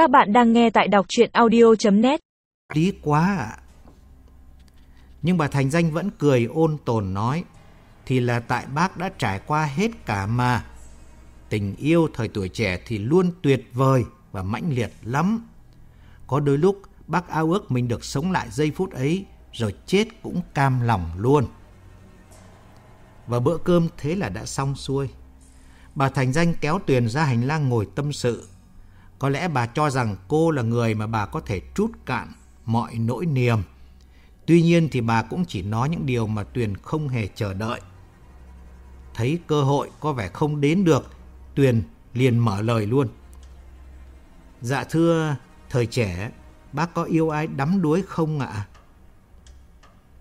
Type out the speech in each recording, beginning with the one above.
Các bạn đang nghe tại đọc chuyện audio.net Lý quá ạ. Nhưng bà Thành Danh vẫn cười ôn tồn nói, Thì là tại bác đã trải qua hết cả mà. Tình yêu thời tuổi trẻ thì luôn tuyệt vời và mãnh liệt lắm. Có đôi lúc bác ao ước mình được sống lại giây phút ấy, Rồi chết cũng cam lòng luôn. Và bữa cơm thế là đã xong xuôi. Bà Thành Danh kéo Tuyền ra hành lang ngồi tâm sự có lẽ bà cho rằng cô là người mà bà có thể trút cạn mọi nỗi niềm. Tuy nhiên thì bà cũng chỉ nói những điều mà Tuyền không hề chờ đợi. Thấy cơ hội có vẻ không đến được, Tuyền liền mở lời luôn. Dạ thưa, thời trẻ, bác có yêu ai đắm đuối không ạ?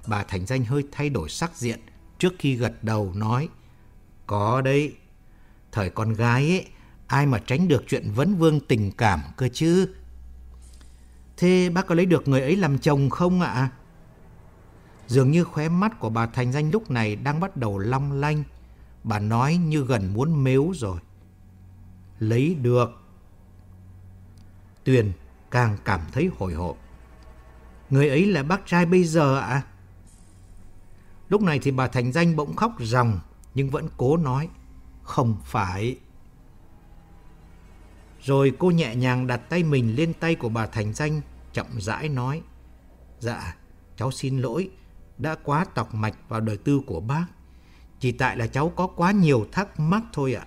Bà Thành Danh hơi thay đổi sắc diện trước khi gật đầu nói. Có đấy, thời con gái ấy, Ai mà tránh được chuyện vấn vương tình cảm cơ chứ? Thế bác có lấy được người ấy làm chồng không ạ? Dường như khóe mắt của bà Thành Danh lúc này đang bắt đầu long lanh. Bà nói như gần muốn mếu rồi. Lấy được. Tuyền càng cảm thấy hồi hộp. Người ấy là bác trai bây giờ ạ? Lúc này thì bà Thành Danh bỗng khóc ròng, nhưng vẫn cố nói. Không phải. Rồi cô nhẹ nhàng đặt tay mình lên tay của bà Thành Danh, chậm rãi nói. Dạ, cháu xin lỗi, đã quá tọc mạch vào đời tư của bác. Chỉ tại là cháu có quá nhiều thắc mắc thôi ạ.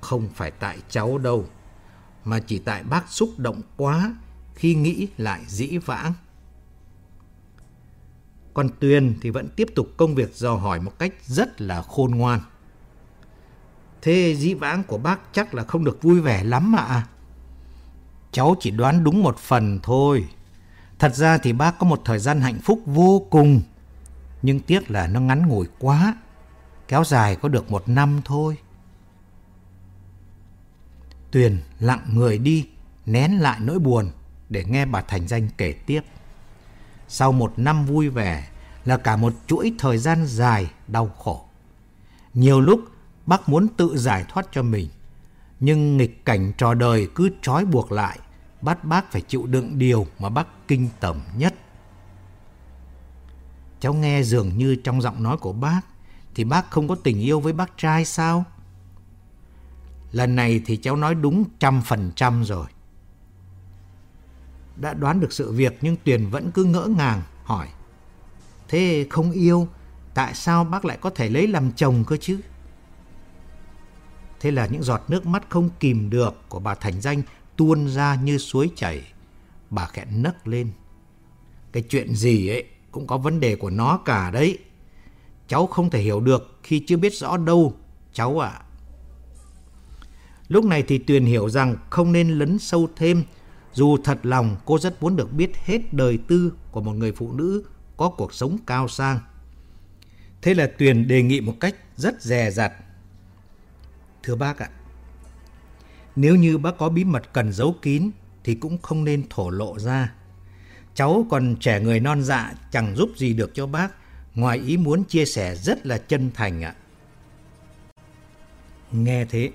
Không phải tại cháu đâu, mà chỉ tại bác xúc động quá khi nghĩ lại dĩ vãng. Còn Tuyền thì vẫn tiếp tục công việc dò hỏi một cách rất là khôn ngoan. Thế dĩ vãng của bác chắc là không được vui vẻ lắm ạ. Cháu chỉ đoán đúng một phần thôi. Thật ra thì bác có một thời gian hạnh phúc vô cùng. Nhưng tiếc là nó ngắn ngủi quá. Kéo dài có được một năm thôi. Tuyền lặng người đi, nén lại nỗi buồn để nghe bà Thành Danh kể tiếp. Sau một năm vui vẻ là cả một chuỗi thời gian dài đau khổ. Nhiều lúc Bác muốn tự giải thoát cho mình. Nhưng nghịch cảnh trò đời cứ trói buộc lại, bắt bác phải chịu đựng điều mà bác kinh tởm nhất. Cháu nghe dường như trong giọng nói của bác thì bác không có tình yêu với bác trai sao? Lần này thì cháu nói đúng trăm phần trăm rồi. Đã đoán được sự việc nhưng Tuyền vẫn cứ ngỡ ngàng hỏi. Thế không yêu, tại sao bác lại có thể lấy làm chồng cơ chứ? Thế là những giọt nước mắt không kìm được của bà Thành Danh tuôn ra như suối chảy. Bà khẽ nấc lên. Cái chuyện gì ấy cũng có vấn đề của nó cả đấy. Cháu không thể hiểu được khi chưa biết rõ đâu, cháu ạ. Lúc này thì Tuyền hiểu rằng không nên lấn sâu thêm, dù thật lòng cô rất muốn được biết hết đời tư của một người phụ nữ có cuộc sống cao sang. Thế là Tuyền đề nghị một cách rất dè dặt Thưa bác ạ, nếu như bác có bí mật cần giấu kín thì cũng không nên thổ lộ ra. Cháu còn trẻ người non dạ chẳng giúp gì được cho bác, ngoài ý muốn chia sẻ rất là chân thành ạ. Nghe thế,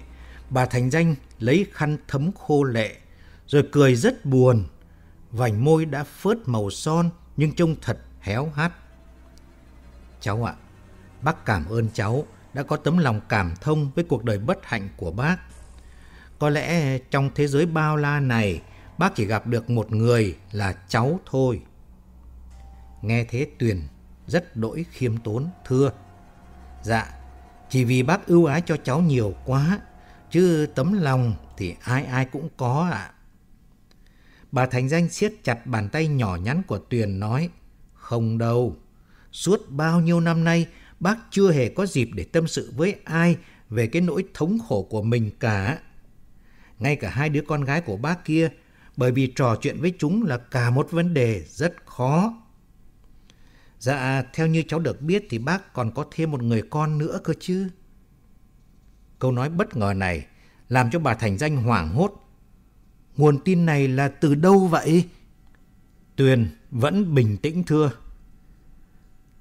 bà Thành Danh lấy khăn thấm khô lệ, rồi cười rất buồn. Vành môi đã phớt màu son nhưng trông thật héo hắt. Cháu ạ, bác cảm ơn cháu đã có tấm lòng cảm thông với cuộc đời bất hạnh của bác. Có lẽ trong thế giới bao la này, bác chỉ gặp được một người là cháu thôi. Nghe thế Tuyền rất đỗi khiêm tốn, thưa. Dạ, chỉ vì bác ưu ái cho cháu nhiều quá, chứ tấm lòng thì ai ai cũng có ạ. Bà Thành Danh siết chặt bàn tay nhỏ nhắn của Tuyền nói, không đâu, suốt bao nhiêu năm nay bác chưa hề có dịp để tâm sự với ai về cái nỗi thống khổ của mình cả. Ngay cả hai đứa con gái của bác kia, bởi vì trò chuyện với chúng là cả một vấn đề rất khó. Dạ, theo như cháu được biết thì bác còn có thêm một người con nữa cơ chứ. Câu nói bất ngờ này làm cho bà Thành Danh hoảng hốt. Nguồn tin này là từ đâu vậy? Tuyền vẫn bình tĩnh thưa.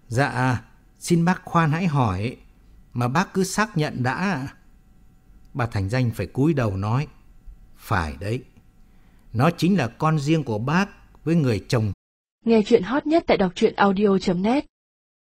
Dạ, Xin bác khoan hãy hỏi, mà bác cứ xác nhận đã. Bà Thành Danh phải cúi đầu nói, phải đấy. Nó chính là con riêng của bác với người chồng. Nghe chuyện hot nhất tại đọc truyện audio.net